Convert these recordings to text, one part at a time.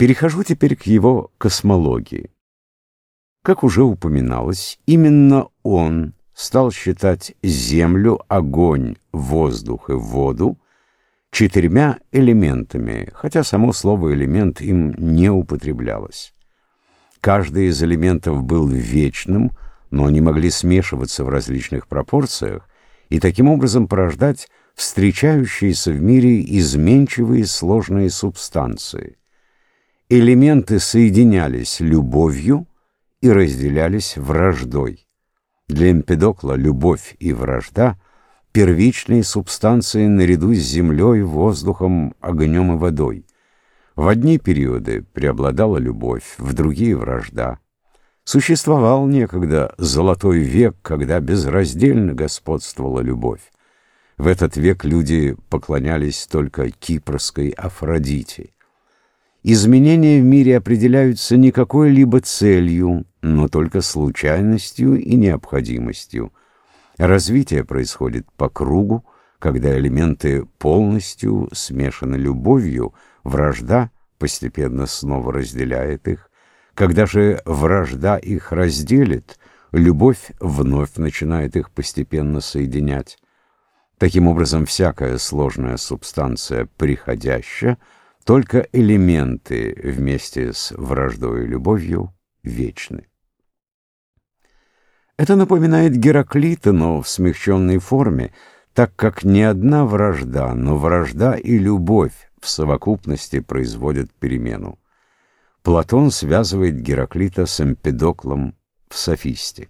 Перехожу теперь к его космологии. Как уже упоминалось, именно он стал считать землю, огонь, воздух и воду четырьмя элементами, хотя само слово «элемент» им не употреблялось. Каждый из элементов был вечным, но они могли смешиваться в различных пропорциях и таким образом порождать встречающиеся в мире изменчивые сложные субстанции. Элементы соединялись любовью и разделялись враждой. Для Эмпедокла любовь и вражда — первичные субстанции наряду с землей, воздухом, огнем и водой. В одни периоды преобладала любовь, в другие — вражда. Существовал некогда золотой век, когда безраздельно господствовала любовь. В этот век люди поклонялись только кипрской Афродите. Изменения в мире определяются не какой-либо целью, но только случайностью и необходимостью. Развитие происходит по кругу, когда элементы полностью смешаны любовью, вражда постепенно снова разделяет их. Когда же вражда их разделит, любовь вновь начинает их постепенно соединять. Таким образом, всякая сложная субстанция приходящая — только элементы вместе с враждой и любовью вечны. Это напоминает Гераклита, но в смягченной форме, так как не одна вражда, но вражда и любовь в совокупности производят перемену. Платон связывает Гераклита с Эмпедоклом в Софисте.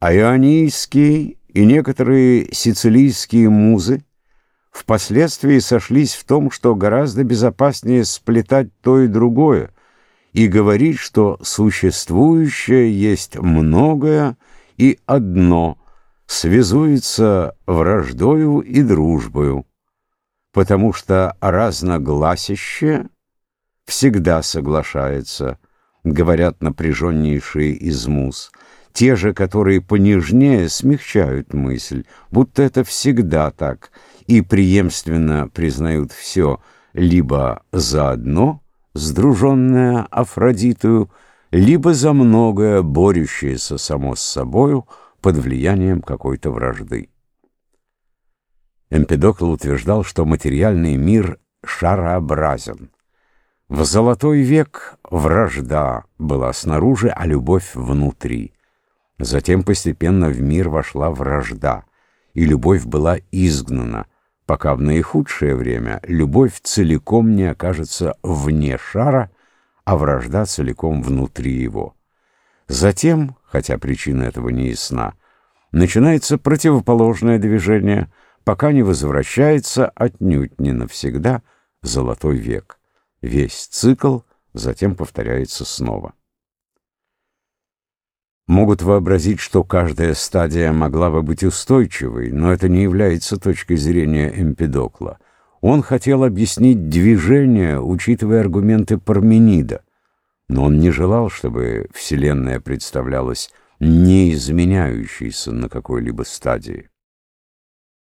А ионийские и некоторые сицилийские музы впоследствии сошлись в том, что гораздо безопаснее сплетать то и другое, и говорить, что существующее есть многое и одно, связуется враждою и дружбою, потому что разногласище всегда соглашается, говорят напряженнейшие из муз, те же, которые понежнее, смягчают мысль, будто это всегда так — и преемственно признают все либо за одно, сдруженное Афродитую, либо за многое, борющееся само с собою под влиянием какой-то вражды. Эмпедокл утверждал, что материальный мир шарообразен. В золотой век вражда была снаружи, а любовь внутри. Затем постепенно в мир вошла вражда, и любовь была изгнана, пока в наихудшее время любовь целиком не окажется вне шара, а вражда целиком внутри его. Затем, хотя причина этого не ясна, начинается противоположное движение, пока не возвращается отнюдь не навсегда золотой век. Весь цикл затем повторяется снова могут вообразить, что каждая стадия могла бы быть устойчивой, но это не является точкой зрения Эмпидокла. Он хотел объяснить движение, учитывая аргументы Парменида, но он не желал, чтобы Вселенная представлялась неизменяющейся на какой-либо стадии.